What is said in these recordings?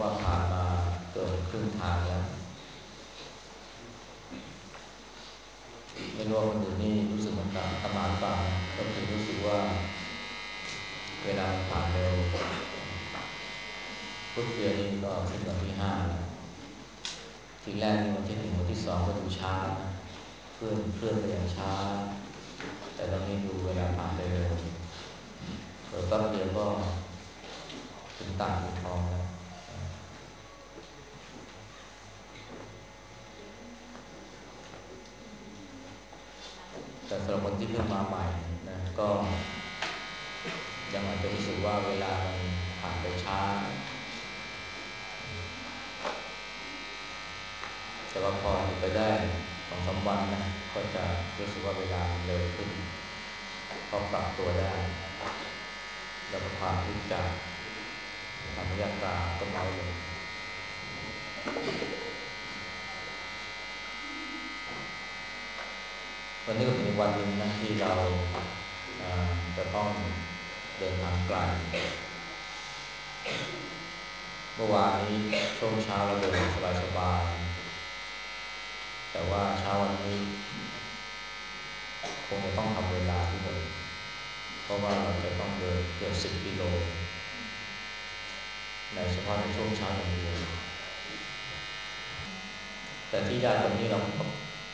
ว่าผ่านมาเกินครึ่งทางแล้วไม่รู้ว่าคนอื่นนี่รู้สึกเหมือนกันตมาหรือเปล่าก็คือรู้สึกว่า เวลาผ่านเร็วพุธเดือนนี้ก็ขึ้นวันที่ห้าทีแรกวันที่หนึ่งวันที่สองก็ดูช้า เพื่อนเพื่อนไปอย่างช้า แต่ตอนนี้ดูเวลาผ่านเร็วเปิดแป๊บเดียวก็ถึงต่างทองแล้วแต่สำหรับคนที่เพิ่งมาใหม่นะก็ ยังอาจจะรู้สึกว่าเวลามันผ่านไปช้า แต่ว่าพออยู่ไปได้สองสาวันนะก็จะรู้สึกว่าเวลาเร็วขึ้นพอปรับตัวได้ แล้วก็ความทุกข์จากทางยากาก็น้อยลง วันนี้ก็เป็นวันหนึ่งนะที่เราจะต้องเดินทางไกล เมื่อวานนี้ช่วงเช้าเราเดินสบายๆแต่ว่าเช้าวันนี้คงจะต้องทำเวลาด้วยเพราะว่าเราจะต้องเดินเกือบสิบกิโลในเฉพาะในช่วงเช้าอย่างเดียวแต่ที่ยากกว่านี้เรา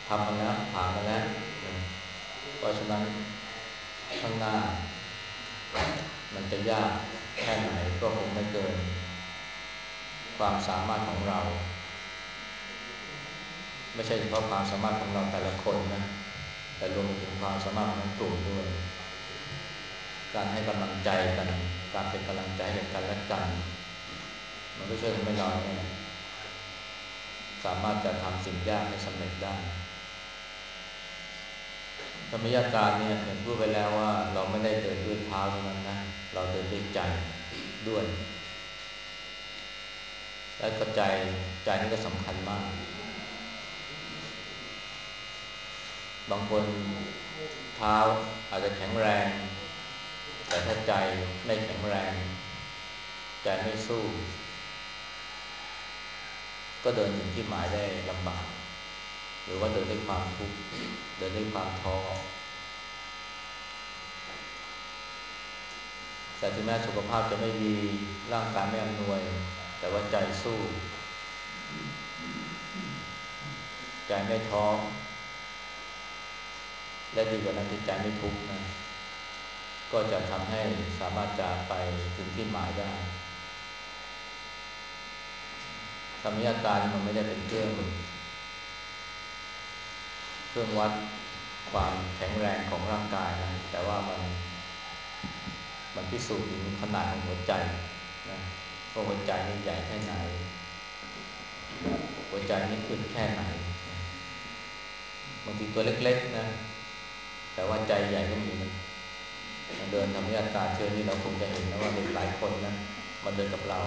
ทำมาแล้วผ่านมาแล้ว ราะฉะนั้นข้างหน้า มันจะยากแค่ไหนก็คงไม่เกิน ความสามารถของเรา ไม่ใช่เฉพาะความสามารถของเราแต่ละคนนะ แต่รวมถึงความสามารถของกลุ่มด้วย การให้กำลังใจกัน การเป็นกำลังใจให้กันและกัน มันก็ช่วยทำให้เราเนี่ยสามารถจะทำสิ่งยากให้สำเร็จได้ ธรรมยาการเนี่ยเห็นพูดไปแล้วว่าเราไม่ได้เดินด้วยเท้าเท่านั้นนะ เราเดินด้วยใจด้วย และก็ใจใจนี่ก็สำคัญมาก บางคนเท้าอาจจะแข็งแรง แต่ถ้าใจไม่แข็งแรง ใจไม่สู้ ก็เดินถึงที่หมายได้ลำบาก หรือว่าเดินด้วยความทุกข์เดินด้วยความท้อแต่ถึงแม้สุขภาพจะไม่ดีร่างกายไม่อำนวย แต่ว่าใจสู้ ใจไม่ท้อและดีกว่านั้นที่ใจไม่ทุกข์นะก็จะทำให้สามารถจะไปถึงที่หมายได้ธรรมยาการมันไม่ได้เป็นเครื่อง เครื่องวัดความแข็งแรงของร่างกายนะแต่ว่ามันมันพิสูจน์ถึงขนาดของหัวใจนะว่าหัวใจนี่ใหญ่แค่ไหน หัวใจนี่อึดแค่ไหนบางทีตัวเล็กๆนะ แต่ว่าใจใหญ่ก็มีนะเดินทำให้อาเที่ยวนี้เราคงจะเห็นนะว่าเด็กหลายคนนะมาเดินกับเรา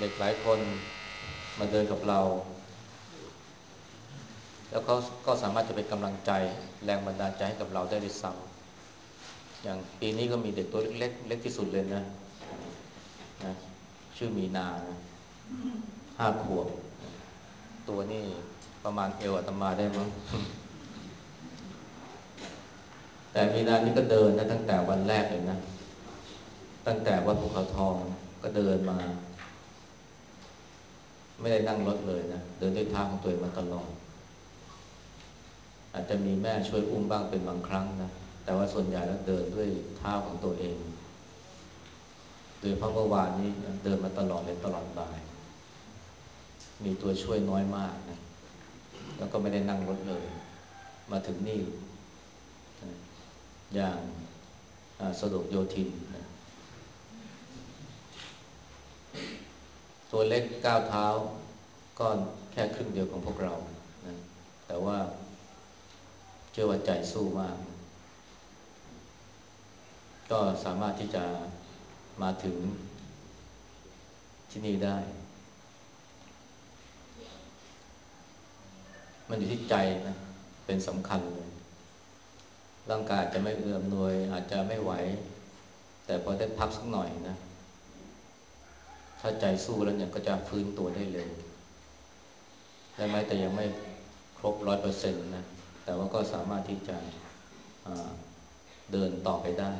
เด็กหลายคนมาเดินกับเรา แล้วเขาก็สามารถจะเป็นกำลังใจแรงบันดาลใจให้กับเราได้ด้วยซ้ำอย่างปีนี้ก็มีเด็กตัวเล็กๆเล็กที่สุดเลยนะนะชื่อมีนานะห้าขวบ ตัวนี่ประมาณเอวอัตมาได้มั้งแต่มีนานี่ก็เดินนะตั้งแต่วันแรกเลยนะ ตั้งแต่วัดภูเขาทองก็เดินมา ไม่ได้นั่งรถเลยนะเดินด้วยทาของตัวเองมาตลอดอาจจะมีแม่ช่วยอุ้มบ้างเป็นบางครั้งนะแต่ว่าส่วนใหญ่แล้วเดินด้วยเท้าของตัวเองโดยพระเมื่อวานนี้เดินมาตลอดเลยตลอดบ่าย มีตัวช่วยน้อยมากนะแล้วก็ไม่ได้นั่งรถเลย มาถึงนี่ อย่างสะดวกโยธินนะ ตัวเล็กก้าวเท้าก็แค่ครึ่งเดียวของพวกเรานะแต่ว่าเชื่อว่าใจสู้มาก ก็สามารถที่จะมาถึงที่นี่ได้ มันอยู่ที่ใจนะ เป็นสำคัญเลย ร่างกายจะไม่เอื้อมหน่วย อาจจะไม่ไหว แต่พอได้พักสักหน่อยนะ ถ้าใจสู้แล้วเนี่ยก็จะฟื้นตัวได้เร็วและแม้แต่ยังไม่ครบร้อยเปอร์เซ็นต์นะ แต่ว่าก็สามารถที่จะเดินต่อไปได้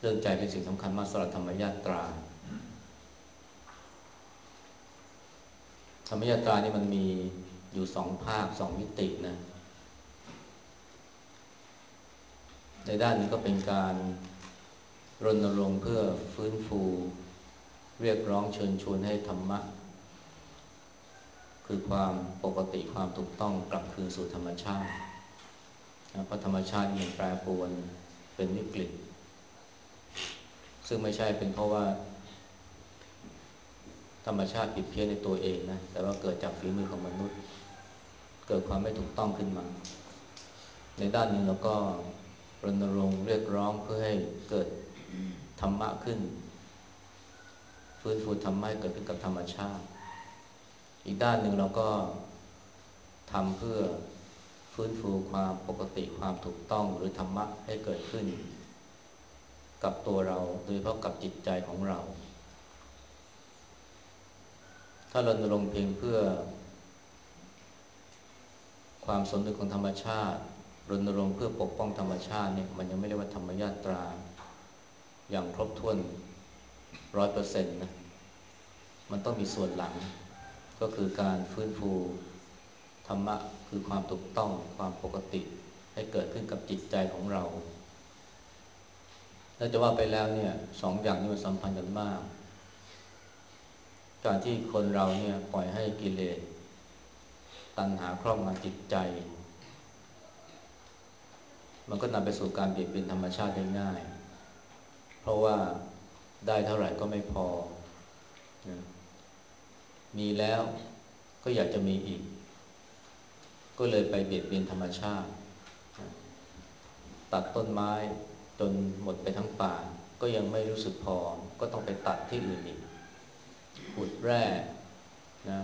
เรื่องใจเป็นสิ่งสำคัญมากสำหรับธรรมญาตรา ธรรมญาตรานี่มันมีอยู่สองภาคสองมิตินะ ในด้านนี้ก็เป็นการ รณรงค์เพื่อฟื้นฟู เรียกร้องเชิญชวนให้ธรรมะ คือความปกติความถูกต้องกลับคืนสู่ธรรมชาติเพราะธรรมชาติมันแปรปรวนเป็นวิกฤต ซึ่งไม่ใช่เป็นเพราะว่า ธรรมชาติผิดเพี้ยนในตัวเองนะ แต่ว่าเกิดจากฝีมือของมนุษย์ เกิดความไม่ถูกต้องขึ้นมา ในด้านหนึ่งเราก็รณรงค์เรียกร้องเพื่อให้เกิด ธรรมะขึ้น ฟื้นฟูธรรมะเกิดขึ้นกับธรรมชาติ อีกด้านหนึ่งเราก็ทำเพื่อฟื้นฟูความปกติความถูกต้องหรือธรรมะให้เกิดขึ้น กับตัวเราโดยเฉพาะกับจิตใจของเรา ถ้ารณรงค์เพียงเพื่อ ความสมดุลของธรรมชาติรณรงค์เพื่อปกป้องธรรมชาติเนี่ยมันยังไม่เรียกว่าธรรมญาตรา อย่างครบถ้วนร้อยเปอร์เซ็นต์นะมันต้องมีส่วนหลัง ก็คือการฟื้นฟูธรรมะคือความถูกต้องความปกติ ให้เกิดขึ้นกับจิตใจของเราถ้าจะว่าไปแล้วเนี่ยสองอย่างนี้มันสัมพันธ์กันมาก การที่คนเราเนี่ยปล่อยให้กิเลสตัณหาครอบงำจิตใจ มันก็นำไปสู่การเบียดเบียนธรรมชาติได้ง่าย ราะว่าได้เท่าไหร่ก็ไม่พอมีแล้วก็อยากจะมีอีก ก็เลยไปเบียดเบียนธรรมชาติตัดต้นไม้จนหมดไปทั้งป่า ก็ยังไม่รู้สึกพอ ก็ต้องไปตัดที่อื่นอีกขุดแร่นะ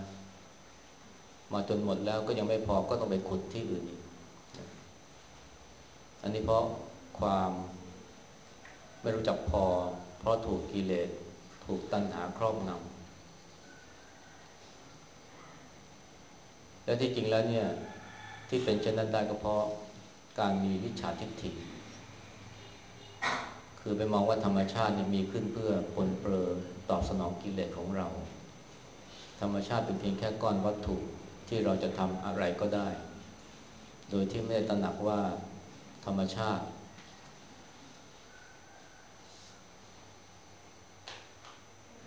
มาจนหมดแล้วก็ยังไม่พอก็ต้องไปขุดที่อื่นอีก อันนี้เพราะความ ไม่รู้จักพอ เพราะถูกกิเลสถูกตัณหาครอบงำและที่จริงแล้วเนี่ยที่เป็นเช่นนั้นได้ก็เพราะการมีวิชาทิฏฐิ คือไปมองว่าธรรมชาติเนี่ยมีขึ้นเพื่อปนเปื้อตอบสนองกิเลสของเรา ธรรมชาติเป็นเพียงแค่ก้อนวัตถุที่เราจะทำอะไรก็ได้ โดยที่ไม่ได้ตระหนักว่าธรรมชาติ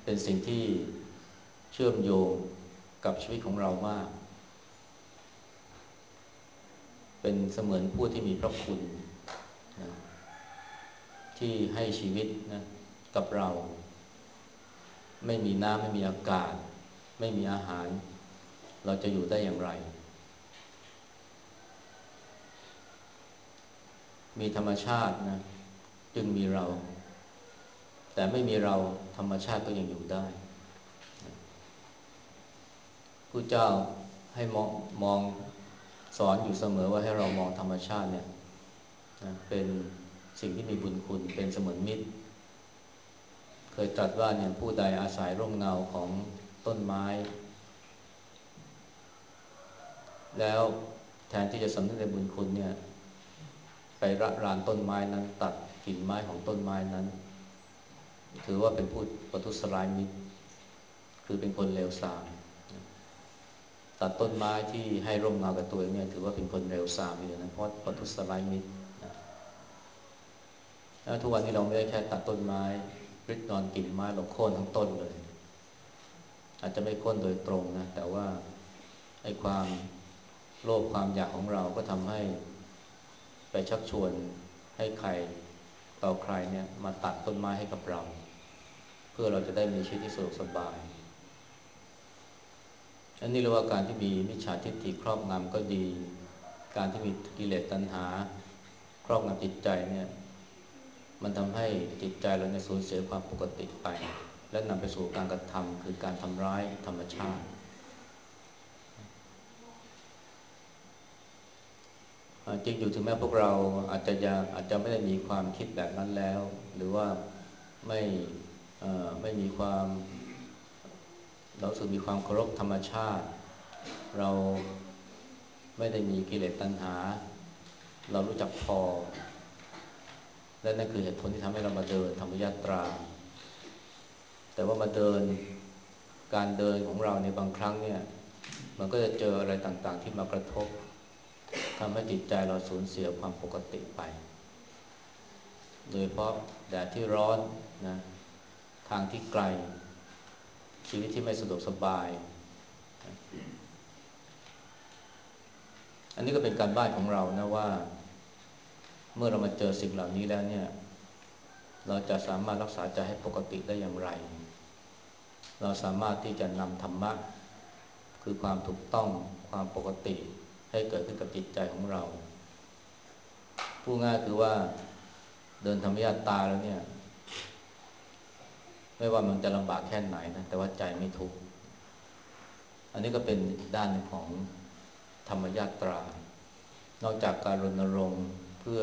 เป็นสิ่งที่เชื่อมโยงกับชีวิตของเรามาก เป็นเสมือนผู้ที่มีพระคุณนะที่ให้ชีวิตนะกับเรา ไม่มีน้ำไม่มีอากาศ ไม่มีอาหาร เราจะอยู่ได้อย่างไร มีธรรมชาตินะจึงมีเรา แต่ไม่มีเราธรรมชาติก็ยังอยู่ได้ผู้เจ้าให้มองมองสอนอยู่เสมอว่าให้เรามองธรรมชาติเนี่ยนะเป็นสิ่งที่มีบุญคุณเป็นเสมือนมิตร เคยตรัสว่าเนี่ยผู้ใดอาศัยร่มเงาของต้นไม้ แล้วแทนที่จะสำนึกในบุญคุณเนี่ย ไประรานต้นไม้นั้น ตัดกิ่งไม้ของต้นไม้นั้น ถือว่าเป็นผู้ประทุษร้ายมิตร คือเป็นคนเลวทรามตัดต้นไม้ที่ให้ร่มเงากับตัวเนี่ยถือว่าเป็นคนเลวทรามอยู่นะเพราะประทุษร้ายมิตรทุกวันนี้เราไม่ได้แค่ตัดต้นไม้ริดนอนกิ่งไม้เราโค่นทั้งต้นเลย อาจจะไม่โค่นโดยตรงนะ แต่ว่าไอ้ความโลภความอยากของเราก็ทำให้ไปชักชวนให้ใครต่อใครเนี่ยมาตัดต้นไม้ให้กับเรา พื่อเราจะได้มีชีวิตที่สะดวกสบาย อันนี้เรียกว่าการที่มีมิจฉาทิฏฐิครอบงำก็ดี การที่มีกิเลสตัณหา ครอบงำจิตใจเนี่ยมันทำให้จิตใจเราในสูญเสียความปกติไป และนำไปสู่การกระทำคือการทำร้ายธรรมชาติจริงอยู่ถึงแม้พวกเราอาจจะยังอาจจะไม่ได้มีความคิดแบบนั้นแล้ว หรือว่าไม่ ไม่มีความ เราสึกมีความเคารพธรรมชาติ เราไม่ได้มีกิเลสตัณหา เรารู้จักพอ และนั่นคือเหตุผลที่ทำให้เรามาเดินธรรมยาตรา แต่ว่ามาเดินการเดินของเราในบางครั้งเนี่ยมันก็จะเจออะไรต่างๆ ที่มากระทบทำให้จิตใจเราสูญเสียความปกติไป โดยเพราะแดดที่ร้อนนะ ทางที่ไกล ชีวิตที่ไม่สะดวกสบาย อันนี้ก็เป็นการบ้านของเรานะว่า เมื่อเรามาเจอสิ่งเหล่านี้แล้วเนี่ย เราจะสามารถรักษาใจให้ปกติได้อย่างไร เราสามารถที่จะนำธรรมะคือความถูกต้องความปกติให้เกิดขึ้นกับจิตใจของเรา ผู้ง่ายคือว่าเดินธรรมยาตาแล้วเนี่ย ไม่ว่ามันจะลำบากแค่ไหนนะแต่ว่าใจไม่ทุกข์อันนี้ก็เป็นด้านของธรรมยาตรา นอกจากการรณรงค์เพื่อ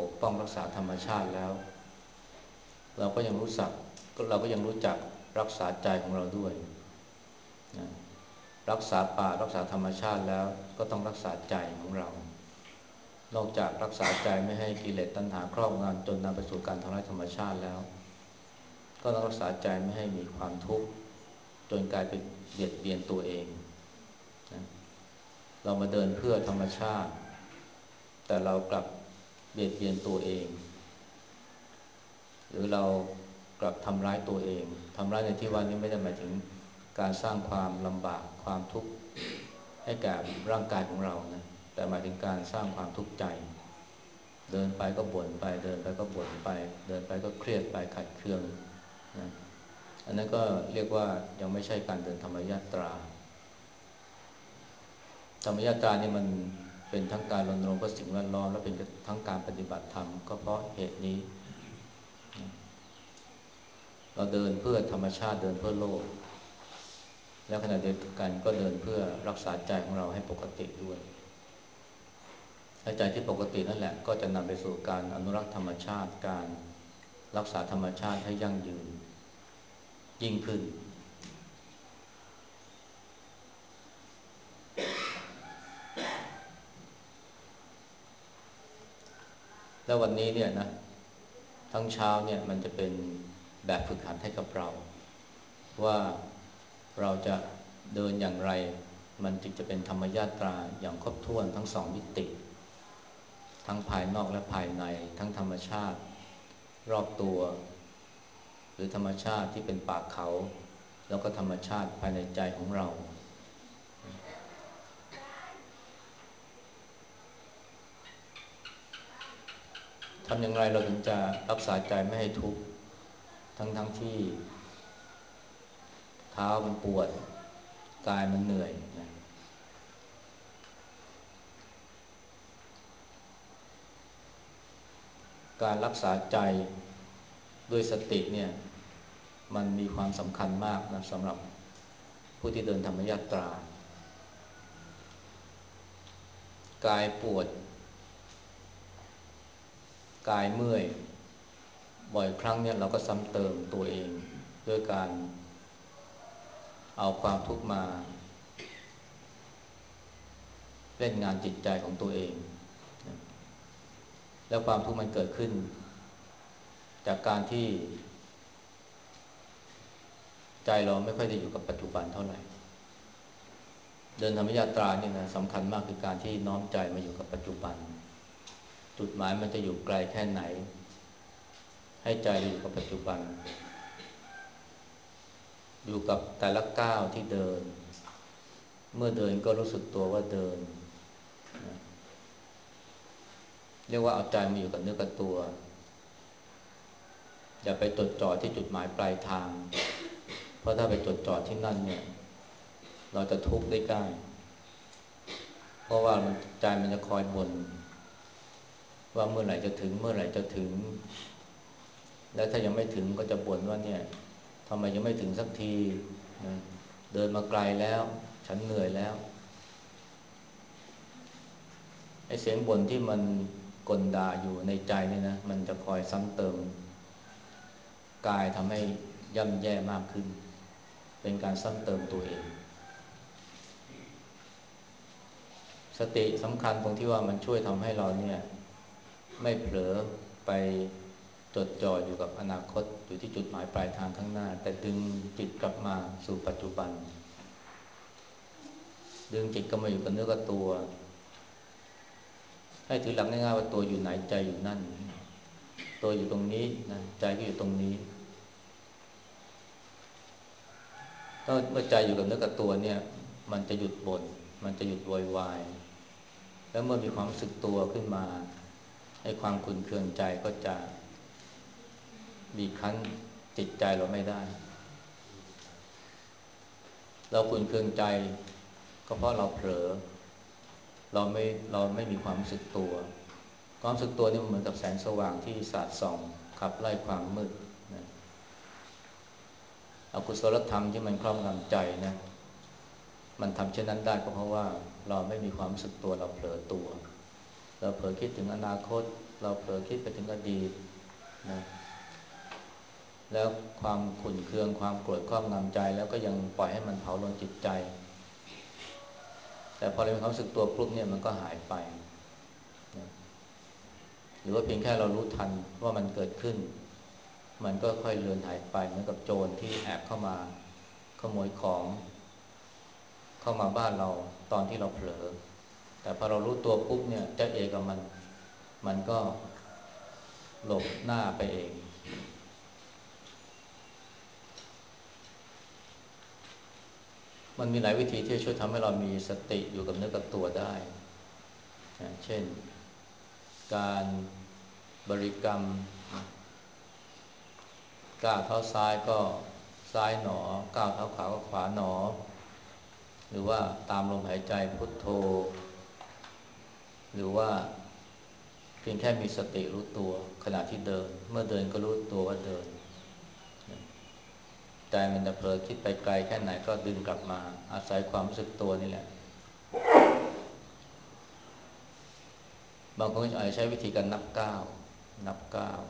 ปกป้องรักษาธรรมชาติแล้ว เราก็ยังรู้สักเราก็ยังรู้จักรักษาใจของเราด้วยนะรักษาป่ารักษาธรรมชาติแล้วก็ต้องรักษาใจของเรา นอกจากรักษาใจไม่ให้กิเลสตัณหาครอบงำจนนำไปสู่การทำลายธรรมชาติแล้ว ก็ต้องรักษาใจไม่ให้มีความทุกข์จนกลายเป็นเบียดเบียนตัวเองนะเรามาเดินเพื่อธรรมชาติ แต่เรากลับเบียดเบียนตัวเอง หรือเรากลับทำร้ายตัวเองทำร้ายในที่วันนี้ไม่ได้หมายถึงการสร้างความลำบากความทุกข์ให้แก่ร่างกายของเรานะแต่หมายถึงการสร้างความทุกข์ใจ เดินไปก็บ่นไป เดินไปก็บ่นไป เดินไปก็เครียดไปขัดเคือง อันนั้นก็เรียกว่ายังไม่ใช่การเดินธรรมยาตรา ธรรมยาตรานี่มันเป็นทั้งการรณรงค์เพื่อสิ่งแวดล้อมและเป็นทั้งการปฏิบัติธรรมก็เพราะเหตุนี้ เราเดินเพื่อธรรมชาติเดินเพื่อโลก แล้วขณะเดียวกันก็เดินเพื่อรักษาใจของเราให้ปกติด้วยใจที่ปกตินั่นแหละก็จะนำไปสู่การอนุรักษ์ธรรมชาติการ รักษาธรรมชาติให้ยั่งยืน ยิ่งขึ้น แล้ววันนี้เนี่ยนะ ทั้งเช้าเนี่ยมันจะเป็นแบบฝึกหัดให้กับเรา ว่าเราจะเดินอย่างไร มันจึงจะเป็นธรรมญาตราอย่างครบถ้วนทั้งสองมิติ ทั้งภายนอกและภายในทั้งธรรมชาติ รอบตัว หรือธรรมชาติที่เป็นป่าเขา แล้วก็ธรรมชาติภายในใจของเรา ทำอย่างไรเราถึงจะรักษาใจไม่ให้ทุกข์ทั้งทั้งที่ เท้ามันปวด กายมันเหนื่อยนะ การรักษาใจด้วยสติเนี่ยมันมีความสำคัญมากนะสำหรับผู้ที่เดินธรรมยาตรากายปวด กายเมื่อย บ่อยครั้งเนี่ยเราก็ซ้ำเติมตัวเองด้วยการ เอาความทุกข์มา เล่นงานจิตใจของตัวเอง แล้วความทุกข์มันเกิดขึ้น จากการที่ ใจเราไม่ค่อยได้อยู่กับปัจจุบันเท่าไหร่ เดินธรรมยาตราเนี่ยนะสำคัญมากคือการที่น้อมใจมาอยู่กับปัจจุบัน จุดหมายมันจะอยู่ไกลแค่ไหน ให้ใจอยู่กับปัจจุบัน อยู่กับแต่ละก้าวที่เดิน เมื่อเดินก็รู้สึกตัวว่าเดิน เรียกว่าเอาใจมาอยู่กับเนื้อกับตัว อย่าไปจดจ่อที่จุดหมายปลายทาง เพราะถ้าไปจดจ่อที่นั่นเนี่ย เราจะทุกข์ได้ง่ายเพราะว่าใจมันจะคอยบน่นว่าเมื่อไหร่จะถึงเมื่อไหร่จะถึง และถ้ายังไม่ถึงก็จะบ่นว่าเนี่ยทำไมยังไม่ถึงสักทีนะเดินมาไกลแล้ว ฉันเหนื่อยแล้วไอ้เสียงบ่นที่มัน กลด่าอยู่ในใจเนี่ยนะมันจะคอยซ้ำเติมกายทำให้ย่ำแย่มากขึ้น เป็นการซ้ำเติมตัวเอง สติสำคัญตรงที่ว่ามันช่วยทำให้เราเนี่ย ไม่เผลอไปจดจ่ออยู่กับอนาคตอยู่ที่จุดหมายปลายทางข้างหน้า แต่ดึงจิตกลับมาสู่ปัจจุบัน ดึงจิตก็มาอยู่กับเนื้อกับตัว ให้ถือหลักง่ายๆว่าตัวอยู่ไหนใจอยู่นั่น ตัวอยู่ตรงนี้นะใจก็อยู่ตรงนี้ถ้าเมื่อใจอยู่กับเนื้อกับตัวเนี่ย มันจะหยุดบน่นมันจะหยุดวอยวายแล้วเมื่อมีความรู้สึกตัวขึ้นมาให้ความขุนเคืองใจก็จะบีบคั้นจิตใจเราไม่ได้ เราขุนเคืองใจก็เพราะเราเผลอ เราไม่เราไม่มีความรู้สึกตัว ความรู้สึกตัวนี่มันเหมือนกับแสงสว่างที่สาดส่องขับไล่ความมืดนะอกุศลธรรมที่มันครอบงำใจนะมันทำเช่นนั้นได้ก็เพราะว่าเราไม่มีความรู้สึกตัวเราเผลอตัว เราเผลอคิดถึงอนาคต เราเผลอคิดไปถึงอดีตนะแล้วความขุ่นเคืองความโกรธครอบงำใจ แล้วก็ยังปล่อยให้มันเผาลนจิตใจ แต่พอเรามีความรู้สึกตัวปุ๊บเนี่ยมันก็หายไปนะหรือว่าเพียงแค่เรารู้ทันว่ามันเกิดขึ้น มันก็ค่อยเลือนหายไปเหมือนกับโจรที่แอบเข้ามาขโมยของ เข้ามาบ้านเราตอนที่เราเผลอ แต่พอเรารู้ตัวปุ๊บเนี่ยเจ้าเอกับมัน มันก็หลบหน้าไปเอง มันมีหลายวิธีที่ช่วยทำให้เรามีสติอยู่กับเนื้อกับตัวได้เช่น การบริกรรมก้าวเท้าซ้ายก็ซ้ายหนอก้าวเท้าขวาก็ขวาหนอ หรือว่าตามลมหายใจพุทโธ หรือว่าเพียงแค่มีสติรู้ตัวขณะที่เดิน เมื่อเดินก็รู้ตัวว่าเดิน ใจมันจะเผลอคิดไปไกลแค่ไหนก็ดึงกลับมา อาศัยความรู้สึกตัวนี่แหละ บางคนอาจจะใช้วิธีการนับก้าวนับก้าว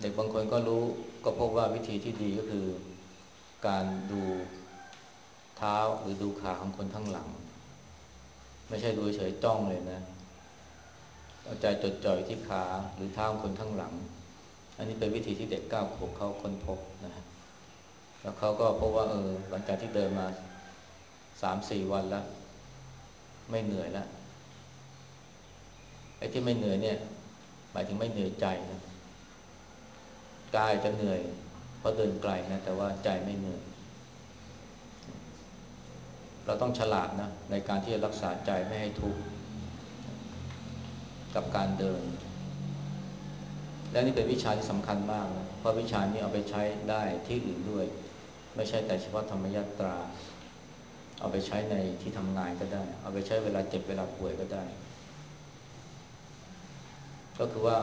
เด็กบางคนก็รู้ก็พบว่าวิธีที่ดีก็คือ การดูเท้าหรือดูขาของคนข้างหลัง ไม่ใช่ดูเฉยจ้องเลยนะเอาใจจดจ่อยที่ขาหรือเท้าคนข้างหลัง อันนี้เป็นวิธีที่เด็กเก้าขวบเขาค้นพบนะฮะแล้วเขาก็พบว่าเออหลังจากที่เดินมาสามสี่วันแล้ว ไม่เหนื่อยแล้วไอ้ที่ไม่เหนื่อยเนี่ย หมายถึงไม่เหนื่อยใจนะกายจะเหนื่อยเพราะเดินไกลนะแต่ว่าใจไม่เหนื่อย เราต้องฉลาดนะในการที่จะรักษาใจไม่ให้ทุกข์กับการเดิน และนี่เป็นวิชาที่สำคัญมากนะเพราะวิชานี้เอาไปใช้ได้ที่อื่นด้วย ไม่ใช่แต่เฉพาะธรรมยตรา เอาไปใช้ในที่ทำงานก็ได้ เอาไปใช้เวลาเจ็บเวลาป่วยก็ได้ ก็คือว่า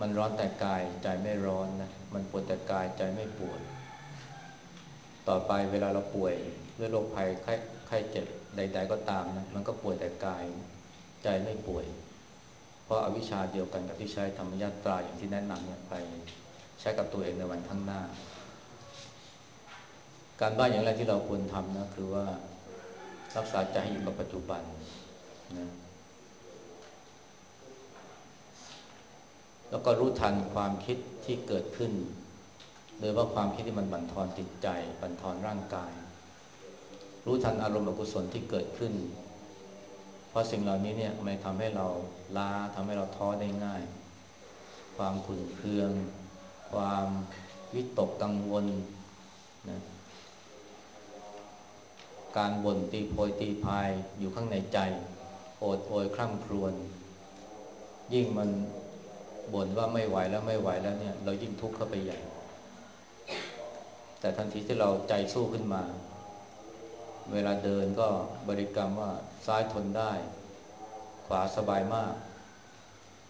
มันร้อนแต่กายใจไม่ร้อนนะมันปวดแต่กายใจไม่ปวด ต่อไปเวลาเราป่วยด้วยโรคภัยไข้ไข้เจ็บใด ๆ ก็ตามนะมันก็ป่วยแต่กาย ใจไม่ป่วย ราะอาวิชชาเดียวกันกับที่ใช้ธรรมยาตราอย่างที่แนะนำเนี่ยไปใช้กับตัวเองในวันข้างหน้า การบ้านอย่างแรกที่เราควรทำนะคือว่ารักษาใจให้อยู่กับปัจจุบันนะแล้วก็รู้ทันความคิดที่เกิดขึ้นโดยว่าความคิดที่มันบั่นทอนจิตใจ บั่นทอนร่างกาย รู้ทันอารมณ์อกุศลที่เกิดขึ้น เพราะสิ่งเหล่านี้เนี่ยมันทำให้เราล้าทำให้เราท้อได้ง่าย ความขุ่นเคือง ความวิตกกังวลนะการบ่นตีโพยตีพายอยู่ข้างในใจ โอดโอยคร่ำครวญยิ่งมันบ่นว่าไม่ไหวแล้วไม่ไหวแล้วเนี่ย เรายิ่งทุกข์เข้าไปใหญ่ แต่ทันทีที่เราใจสู้ขึ้นมา เวลาเดินก็บริกรรมว่าซ้ายทนได้ ขวาสบายมาก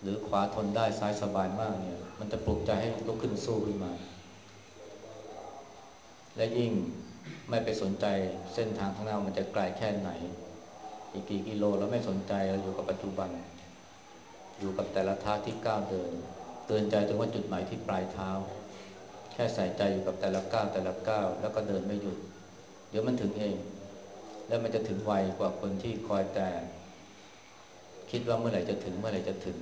หรือขวาทนได้ซ้ายสบายมากเนี่ย มันจะปลุกใจให้ลุกขึ้นสู้ขึ้นมา และยิ่งไม่ไปสนใจเส้นทางข้างหน้ามันจะไกลแค่ไหน อีกกี่กิโลเราไม่สนใจเราอยู่กับปัจจุบัน อยู่กับแต่ละท่าที่ก้าวเดิน เตือนใจถึงว่าจุดหมายที่ปลายเท้า แค่ใส่ใจอยู่กับแต่ละก้าวแต่ละก้าวแล้วก็เดินไม่หยุด เดี๋ยวมันถึงเอง แล้วมันจะถึงไวกว่าคนที่คอยแต่ คิดว่าเมื่อไหร่จะถึงเมื่อไหร่จะถึง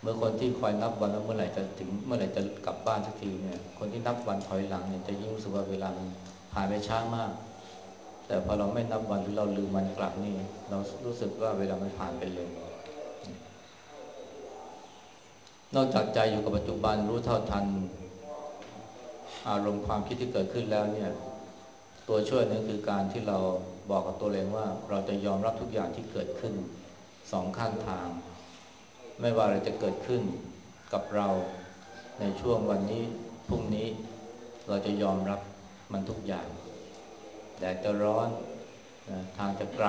เมื่อคนที่คอยนับวันว่าเมื่อไหร่จะถึง เมื่อไหร่จะกลับบ้านสักทีเนี่ย คนที่นับวันถอยหลังเนี่ยจะยิ่งรู้สึกว่าเวลามันผ่านไปช้ามาก แต่พอเราไม่นับวันหรือเราลืมวันกลับนี่ เรารู้สึกว่าเวลามันผ่านไปเร็วนอกจากใจอยู่กับปัจจุบันรู้เท่าทัน อารมณ์ความคิดที่เกิดขึ้นแล้วเนี่ย ตัวช่วยนั้นคือการที่เราบอกกับตัวเองว่า เราจะยอมรับทุกอย่างที่เกิดขึ้นสองข้างทาง ไม่ว่าอะไรจะเกิดขึ้นกับเราในช่วงวันนี้พรุ่งนี้เราจะยอมรับมันทุกอย่างแดดจะร้อนนะทางจะไกล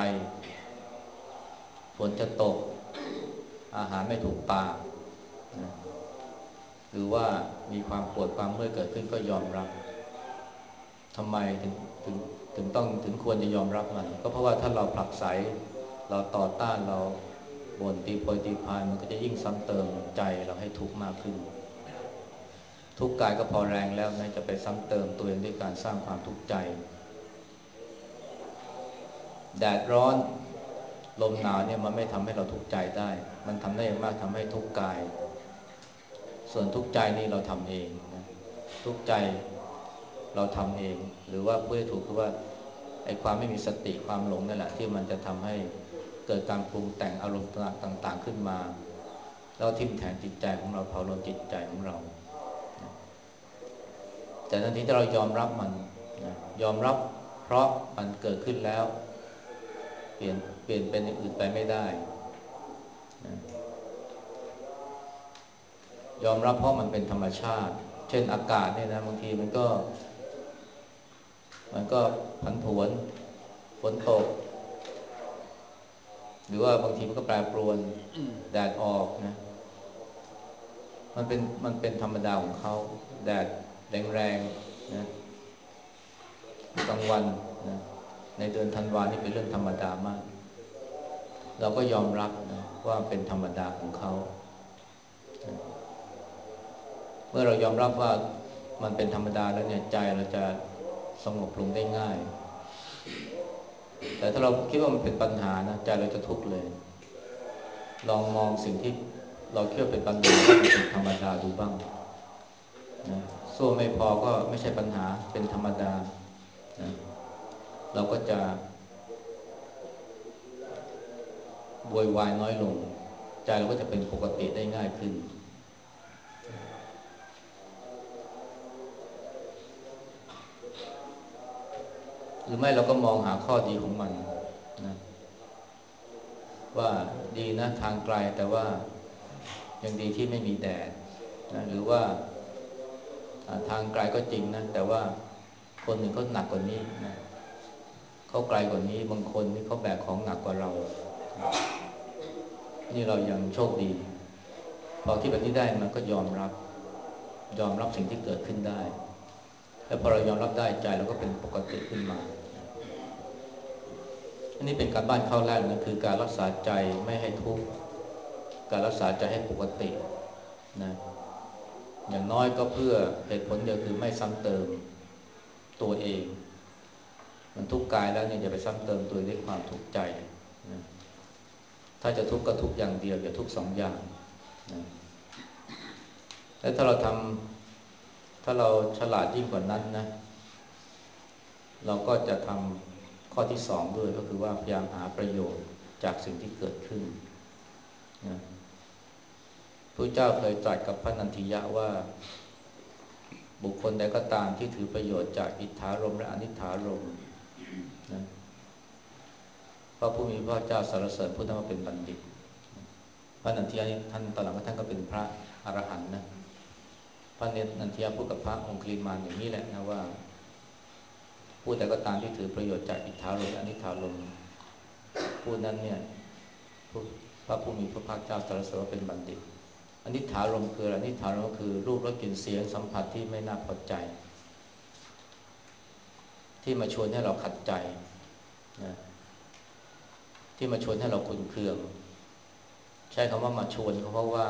ฝนจะตก อาหารไม่ถูกปากนะหรือว่ามีความปวดความเมื่อยเกิดขึ้นก็ยอมรับทำไมถึง ถึงถึงต้องถึงควรจะยอมรับมัน ก็เพราะว่าถ้าเราผลักไสเราต่อต้านเราบ่นตีโพยตีพายมันก็จะยิ่งซ้ำเติมใจเราให้ทุกข์มากขึ้น ทุกข์กายก็พอแรงแล้วนะจะไปซ้ำเติมตัวเองด้วยการสร้างความทุกข์ใจแดดร้อนลมหนาวเนี่ยมันไม่ทำให้เราทุกข์ใจได้ มันทำได้อย่างมากทำให้ทุกข์กาย ส่วนทุกข์ใจนี่เราทำเองนะทุกข์ใจ เราทำเอง หรือว่าพูดถูกคือว่าไอ้ความไม่มีสติความหลงนั่นแหละที่มันจะทำให้เกิดการปรุงแต่งอารมณ์ต่าง ๆ ขึ้นมาแล้วทิ่มแทงจิตใจของเราเผาลนจิตใจของเรา แต่ทันทีที่เรายอมรับมันยอมรับเพราะมันเกิดขึ้นแล้ว เปลี่ยนเปลี่ยนเป็นอย่างอื่นไปไม่ได้ ยอมรับเพราะมันเป็นธรรมชาติ เช่นอากาศเนี่ยนะบางทีมันก็ มันก็ผันผวนฝนตก หรือว่าบางทีมันก็แปรปรวนแดดออกนะ มันเป็นมันเป็นธรรมดาของเขาแดดแรงๆนะกลางวันนะในเดือนธันวานี่เป็นเรื่องธรรมดามาก เราก็ยอมรับนะว่าเป็นธรรมดาของเขา เมื่อเรายอมรับว่ามันเป็นธรรมดาแล้วเนี่ยใจเราจะ สงบลงได้ง่าย แต่ถ้าเราคิดว่ามันเป็นปัญหานะใจเราจะทุกข์เลย ลองมองสิ่งที่เราคิดว่าเป็นปัญหาเป็นธรรมดาดูบ้างนะสู้ไม่พอก็ไม่ใช่ปัญหาเป็นธรรมดานะเราก็จะบวยวายน้อยลง ใจเราก็จะเป็นปกติได้ง่ายขึ้น หรือไม่เราก็มองหาข้อดีของมันนะว่าดีนะทางไกลแต่ว่ายังดีที่ไม่มีแดดนะหรือว่าทางไกลก็จริงนะแต่ว่าคนหนึ่งเขาหนักกว่านี้นะเขาไกลกว่านี้ บางคนนี่เขาแบกของหนักกว่าเรา นี่เรายังโชคดี พอที่แบบนี้ได้มันก็ยอมรับ ยอมรับสิ่งที่เกิดขึ้นได้ แล้วพอเรายอมรับได้ใจเราก็เป็นปกติขึ้นมา นนี้เป็นการบ้านข้าแรกนะคือการรักษาใจไม่ให้ทุกข์การรักษาใจให้ปกตินะอย่างน้อยก็เพื่อเหตุผลเดียวคือไม่ซ้ำเติมตัวเอง มันทุกข์กายแล้วเนี่ยอย่าไปซ้ำเติมตัวด้วยความทุกข์ใจนะถ้าจะทุกข์ก็ทุกข์อย่างเดียวอย่าทุกข์สองอย่างนะแล้วถ้าเราทำถ้าเราฉลาดยิ่งกว่านั้นนะ เราก็จะทำ ข้อที่สองด้วยก็คือว่าพยายามหาประโยชน์จากสิ่งที่เกิดขึ้นนะพระเจ้าเคยตรัสกับพระนันทิยะว่า บุคคลใดก็ตามที่ถือประโยชน์จากอิทธารมและอนิธารมนะพระผู้มีพระเจ้าสารเสริญพุทธมาเป็นบัณฑิต พระนันทียนี้ท่านตอนหลังท่านก็เป็นพระอรหันต์นะพระเนตนันทียพูดกับพระองค์คลีมานอย่างนี้แหละนะว่า ผู้ใดก็ตามที่ถือประโยชน์จากอิทธารมและอนิธารมผู้นั้นเนี่ยพระผู้มีพระภาคเจ้าสารเสริญเป็นบัณฑิตอนิถารมคืออะไรอนิถารมก็คือ รูปรสกลิ่นเสียงสัมผัสที่ไม่น่าพอใจ ที่มาชวนให้เราขัดใจนะที่มาชวนให้เราขุนเคือง ใช้คำว่ามาชวนเพราะว่า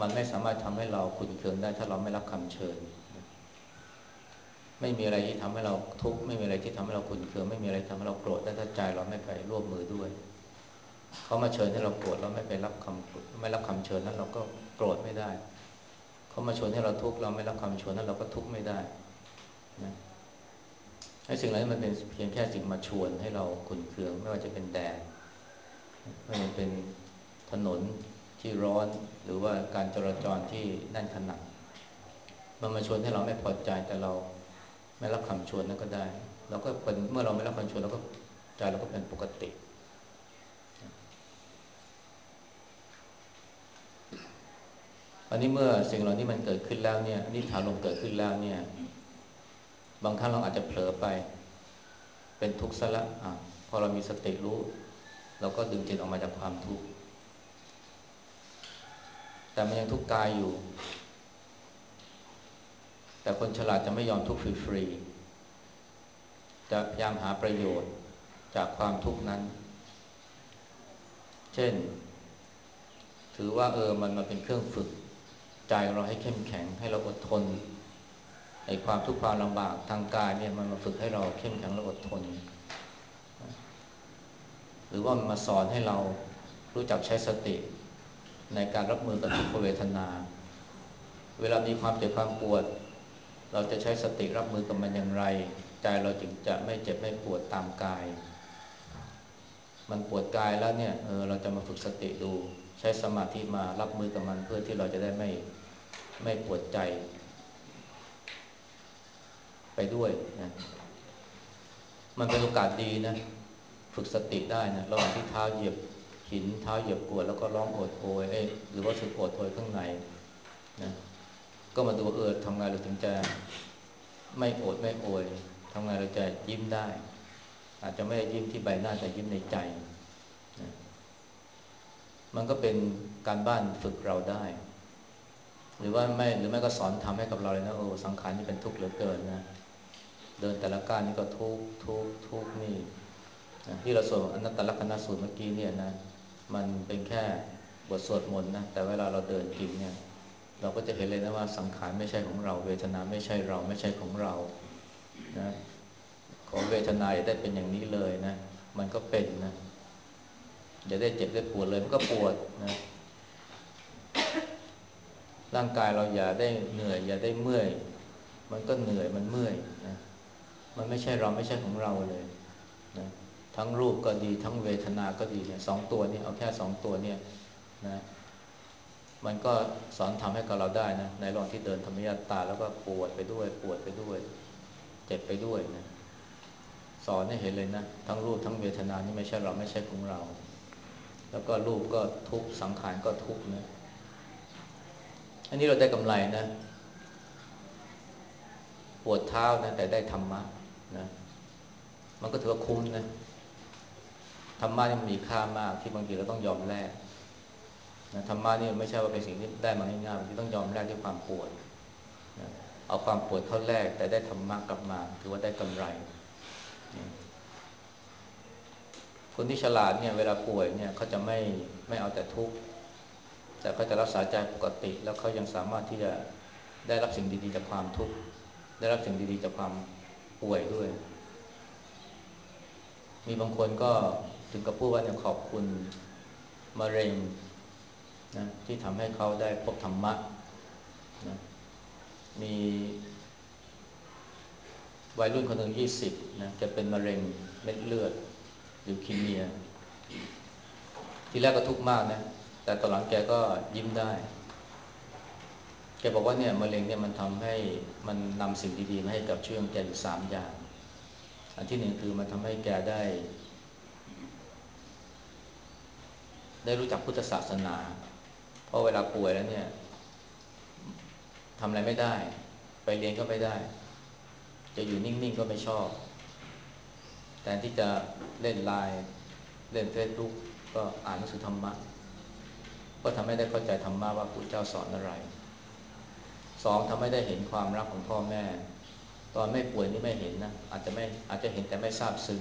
มันไม่สามารถทำให้เราขุนเคืองได้ ถ้าเราไม่รับคำเชิญ ไม่มีอะไรที่ทำให้เราทุกข์ไม่มีอะไรที่ทำให้เราขุนเคืองไม่มีอะไรทำให้เราโกรธถ้าใจเราไม่ไปร่วมมือด้วย เขามาเชิญให้เราโกรธเราไม่ไปรับคำไม่รับคำเชิญนั้นเราก็โกรธไม่ได้ เขามาชวนให้เราทุกข์เราไม่รับคำชวนนั้นเราก็ทุกข์ไม่ได้นะไอ้สิ่งเหล่านี้มันเป็นเพียงแค่สิ่งมาชวนให้เราขุนเคือง ไม่ว่าจะเป็นแดดไม่ว่าเป็นถนนที่ร้อนหรือว่าการจราจรที่แน่นขนาดมันมาชวนให้เราไม่พอใจแต่เรา ไม่รับคำชวนนั้นก็ได้ เราก็เป็นเมื่อเราไม่รับคำชวนเราก็ใจเราก็เป็นปกติอันนี้เมื่อสิ่งเหล่านี้มันเกิดขึ้นแล้วเนี่ยนิทานลมเกิดขึ้นแล้วเนี่ย บางครั้งเราอาจจะเผลอไป เป็นทุกข์ซะละอะพอเรามีสติรู้ เราก็ดึงจิตออกมาจากความทุกข์แต่มันยังทุกข์กายอยู่ แต่คนฉลาดจะไม่ยอมทุกข์ฟรีๆจะพยายามหาประโยชน์จากความทุกข์นั้น เช่น ถือว่าเออมันมาเป็นเครื่องฝึก ใจเราให้เข้มแข็งให้เราอดทนไอ้ความทุกข์ความลำบากทางกายเนี่ยมันมาฝึกให้เราเข้มแข็งและอดทน หรือว่ามันมาสอนให้เรารู้จักใช้สติในการรับมือกับทุกขเวทนา เวลามีความเจ็บความปวด เราจะใช้สติรับมือกับมันอย่างไร ใจเราจึงจะไม่เจ็บไม่ปวดตามกาย มันปวดกายแล้วเนี่ยเออเราจะมาฝึกสติดู ใช้สมาธิมารับมือกับมันเพื่อที่เราจะได้ไม่ไม่ปวดใจ ไปด้วยนะมันเป็นโอกาสดีนะฝึกสติได้นะระหว่างที่เท้าเหยียบหินเท้าเหยียบกวดแล้วก็ร้องโอดโอยเอ้หรือว่าสึกโอดโอยข้างในนะ ก็มาดูเออทำไงเราถึงจะไม่โอดไม่โอยทำไงเราจะยิ้มได้ อาจจะไม่ยิ้มที่ใบหน้าแต่ยิ้มในใจนะมันก็เป็นการบ้านฝึกเราได้ หรือว่าไม่หรือไม่ก็สอนทำให้กับเราเลยนะโอ้สังขารนี่เป็นทุกข์เหลือเกินนะเดินแต่ละก้าวนี่ก็ทุกข์ทุกข์ทุกข์นี่ที่เราสวดอนัตตลกนัสูตรเมื่อกี้เนี่ยนะ มันเป็นแค่บทสวดมนต์นะแต่เวลาเราเดินจริงเนี่ย เราก็จะเห็นเลยนะว่าสังขารไม่ใช่ของเรา เวทนาไม่ใช่เราไม่ใช่ของเรานะขอเวทนาอย่าได้เป็นอย่างนี้เลยนะมันก็เป็นนะอย่าได้เจ็บได้ปวดเลยมันก็ปวดนะร่างกายเราอย่าได้เหนื่อย อย่าได้เมื่อย มันก็เหนื่อยมันเมื่อยนะมันไม่ใช่เราไม่ใช่ของเราเลยนะทั้งรูปก็ดีทั้งเวทนาก็ดีเนี่ยสองตัวนี้เอาแค่สองตัวเนี่ยนะ มันก็สอนทำให้กับเราได้นะในระหว่างที่เดินธรรมยตาแล้วก็ปวดไปด้วย ปวดไปด้วย เจ็บไปด้วยนะสอนให้เห็นเลยนะ ทั้งรูปทั้งเวทนานี่ไม่ใช่เราไม่ใช่ของเรา แล้วก็รูปก็ทุกสังขารก็ทุกนะอันนี้เราได้กำไรนะ ปวดเท้านะ แต่ได้ธรรมะนะมันก็ถือว่าคุ้มนะธรรมะนี่มันมีค่ามากที่บางทีเราต้องยอมแลก นะธรรมะนี่ไม่ใช่ว่าเป็นสิ่งที่ได้มาง่ายๆทีต้องยอมแลกด้วยความปวดนะเอาความปวดเข้าแลกแต่ได้ธรรมะกลับมา ถือว่าได้กำไรนะคนที่ฉลาดเนี่ยเวลาป่วยเนี่ยเขาจะไม่ไม่เอาแต่ทุกข์แต่เขาจะรักษาใจปกติ แล้วเขายังสามารถที่จะได้รับสิ่งดีๆจากความทุกข์ได้รับสิ่งดีๆจากความป่วยด้วย มีบางคนก็ถึงกับพูดว่าเนี่ยขอบคุณมะเร็ง นะที่ทำให้เขาได้พบธรรมะนะมีวัยรุ่นคนหนึ่งยี่สิบนะจะเป็นมะเร็งเม็ดเลือดหรือคีเมีย ทีแรกก็ทุกข์มากนะ แต่ตอนหลังแกก็ยิ้มได้ แกบอกว่าเนี่ยมะเร็งเนี่ยมันทำให้มันนำสิ่งดีๆมาให้กับช่วงแกอยู่สามอย่าง อันที่หนึ่งคือมันทำให้แกได้ได้รู้จักพุทธศาสนา ราะเวลาป่วยแล้วเนี่ยทำอะไรไม่ได้ ไปเรียนก็ไม่ได้ จะอยู่นิ่งๆก็ไม่ชอบแต่ที่จะเล่นไลน์เล่นเฟซบุ๊กก็อ่านหนังสือธรรมะ ก็ทำให้ได้เข้าใจธรรมะว่าพระเจ้าสอนอะไรสองทำให้ได้เห็นความรักของพ่อแม่ ตอนไม่ป่วยนี่ไม่เห็นนะอาจจะไม่อาจจะเห็นแต่ไม่ทราบซึ้ง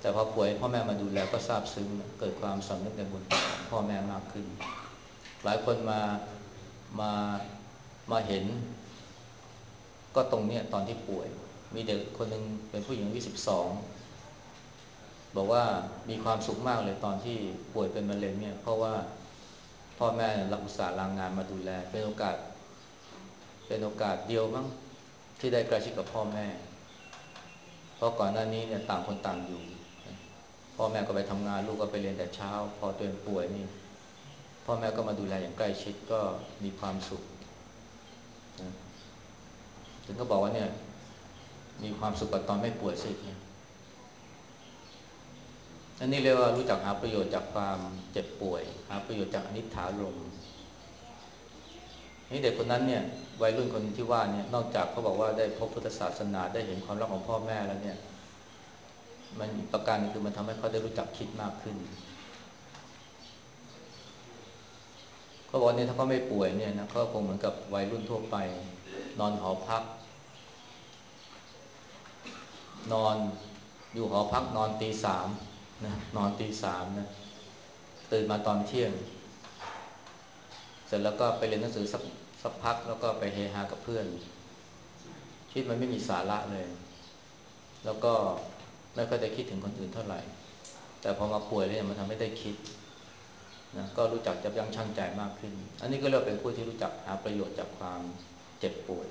แต่พอป่วยพ่อแม่มาดูแลก็ซาบซึ้งเกิดความสำนึกในบุญพ่อแม่มากขึ้น หลายคนมามามาเห็น ก็ตรงเนี้ยตอนที่ป่วย มีเด็กคนหนึ่งเป็นผู้หญิงอายุสิบสองบอกว่ามีความสุขมากเลยตอนที่ป่วยเป็นมะเร็งเนี่ย เพราะว่าพ่อแม่รับอุตส่าห์ลางงานมาดูแล เป็นโอกาส เป็นโอกาสเดียวมั้งที่ได้ใกล้ชิดกับพ่อแม่ เพราะก่อนหน้านี้เนี่ยต่างคนต่างอยู่ พ่อแม่ก็ไปทำงานลูกก็ไปเรียนแต่เช้า พอตัวเองป่วยนี่ พ่อแม่ก็มาดูแลอย่างใกล้ชิดก็มีความสุขถึงก็บอกว่าเนี่ย มีความสุขกว่าตอนไม่ป่วยสิเนี่ยอันนี้เรียกว่ารู้จักหาประโยชน์จากความเจ็บป่วย หาประโยชน์จากอนิจฐาลมนี่เด็กคนนั้นเนี่ยวัยรุ่นคนที่ว่าเนี่ยนอกจากเขาบอกว่าได้พบพุทธศาสนาได้เห็นความรักของพ่อแม่แล้วเนี่ย มันประการนึงคือมันทำให้เขาได้รู้จักคิดมากขึ้น เขาบอกเนี่ยถ้าเขาไม่ป่วยเนี่ยนะเขาคงเหมือนกับวัยรุ่นทั่วไป นอนหอพัก นอนอยู่หอพักนอนตีสามนะนอนตีสามนะตื่นมาตอนเที่ยง เสร็จแล้วก็ไปเรียนหนังสือสักสักพักแล้วก็ไปเฮฮากับเพื่อนชีวิตมันไม่มีสาระเลย แล้วก็ไม่ค่อยได้คิดถึงคนอื่นเท่าไหร่ แต่พอมาป่วยแล้วมันทำให้ได้คิด นะก็รู้จักจับยั้งชั่งใจมากขึ้น อันนี้ก็เรียกเป็นผู้ที่รู้จักหาประโยชน์จากความเจ็บป่วย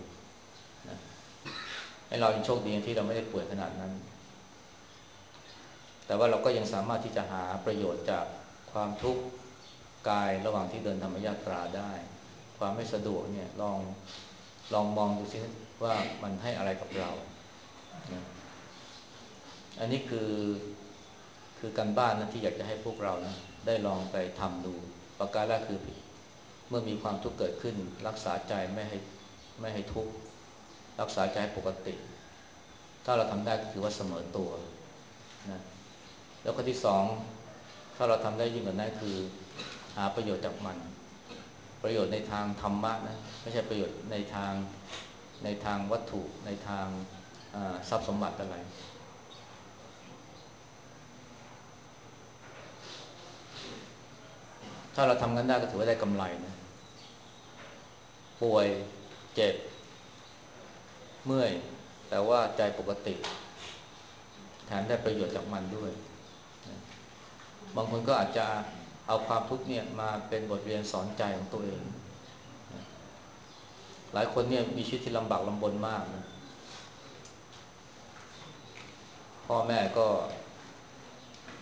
นะให้เราโชคดีที่เราไม่ได้ป่วยขนาดนั้น แต่ว่าเราก็ยังสามารถที่จะหาประโยชน์จากความทุกข์กายระหว่างที่เดินธรรมยาตราได้ ความไม่สะดวกเนี่ยลองลองมองดูซิว่ามันให้อะไรกับเรา อันนี้คือ คือการบ้านนะที่อยากจะให้พวกเรานะได้ลองไปทำดู ประการแรกคือ เมื่อมีความทุกข์เกิดขึ้น รักษาใจไม่ให้ไม่ให้ทุกข์รักษาใจปกติ ถ้าเราทำได้ก็ถือว่าเสมอตัวนะแล้วก็ที่สองถ้าเราทำได้ยิ่งกว่านั้นคือ หาประโยชน์จากมัน ประโยชน์ในทางธรรมะนะไม่ใช่ประโยชน์ในทางในทางวัตถุในทางทรัพย์สมบัติอะไร ถ้าเราทำกันได้ก็ถือว่าได้กำไรนะ ป่วยเจ็บ เมื่อย แต่ว่าใจปกติ แถมได้ประโยชน์จากมันด้วย บางคนก็อาจจะเอาความทุกข์เนี่ยมาเป็นบทเรียนสอนใจของตัวเอง หลายคนเนี่ยมีชีวิตที่ลำบากลำบนมากนะพ่อแม่ก็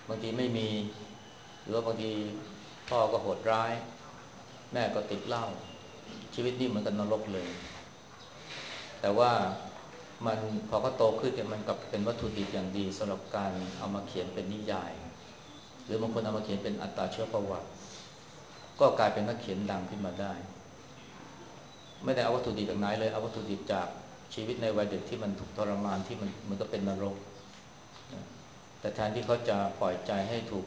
บางทีไม่มี หรือว่าบางที พ่อก็โหดร้าย แม่ก็ติดเหล้าชีวิตนี่เหมือนกันนรกเลย แต่ว่ามันพอเขาโตขึ้นเนี่ยมันกลับเป็นวัตถุดิบอย่างดีสำหรับการเอามาเขียนเป็นนิยาย หรือบางคนเอามาเขียนเป็นอัตตาเชื้อประวัติ ก็กลายเป็นนักเขียนดังขึ้นมาได้ ไม่ได้เอาวัตถุดิบจากไหนเลยเอาวัตถุดิบจากชีวิตในวัยเด็กที่มันถูกทรมานที่มันมันก็เป็นนรก แต่แทนที่เขาจะปล่อยใจให้ถูก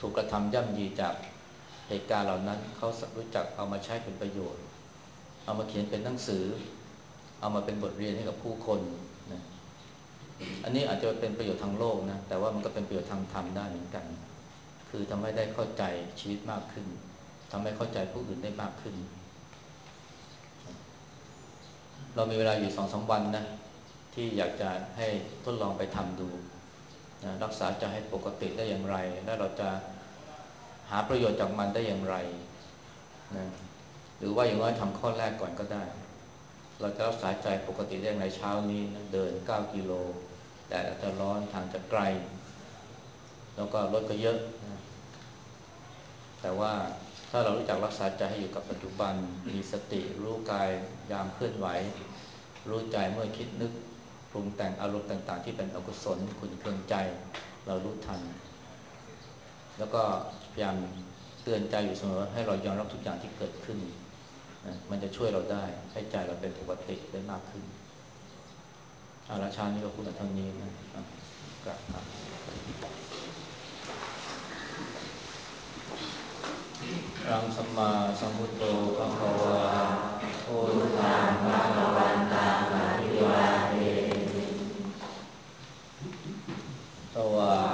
ถูกกระทำย่ำยีจากเหตุการณ์เหล่านั้นเขารู้จักเอามาใช้เป็นประโยชน์ เอามาเขียนเป็นหนังสือ เอามาเป็นบทเรียนให้กับผู้คนนะอันนี้อาจจะเป็นประโยชน์ทางโลกนะแต่ว่ามันก็เป็นประโยชน์ทางธรรมได้เหมือนกัน คือทำให้ได้เข้าใจชีวิตมากขึ้นทำให้เข้าใจผู้อื่นได้มากขึ้น เรามีเวลาอยู่สองสาวันนะที่อยากจะให้ทดลองไปทำดู รักษาใจให้ปกติได้อย่างไร และเราจะหาประโยชน์จากมันได้อย่างไรนะหรือว่าอย่างน้อยทำข้อแรกก่อนก็ได้ เราจะรักษาใจปกติได้อย่างไรเช้านี้นะเดิน 9 กิโลแดดอาจจะร้อนทางจะไกล แล้วก็รถก็เยอะนะแต่ว่าถ้าเรารู้จักรักษาใจให้อยู่กับปัจจุบัน มีสติรู้กายยามเคลื่อนไหว รู้ใจเมื่อคิดนึก ปรุงแต่งอารมณ์ต่างๆ ที่เป็นอกุศลขุนเคืองใจเรารู้ทัน แล้วก็พยายามเตือนใจอยู่เสมอให้เรายอมรับทุกอย่างที่เกิดขึ้น มันจะช่วยเราได้ให้ใจเราเป็นปกติได้มากขึ้นอาราชานี้ก็พูดเท่านี้นะครับกรับรังสัมมาสัมพุทโธพระควาโอตังพระ 那我